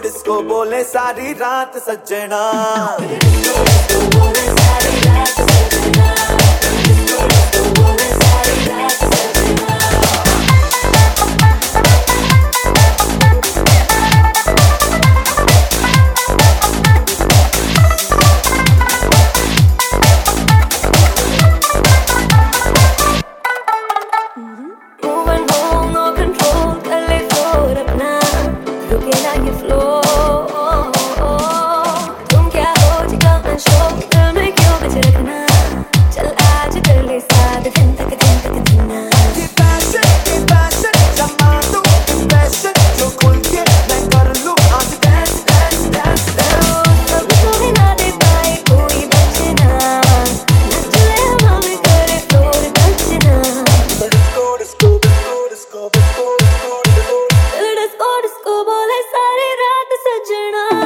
disco बोले सारी रात सज्जना காணா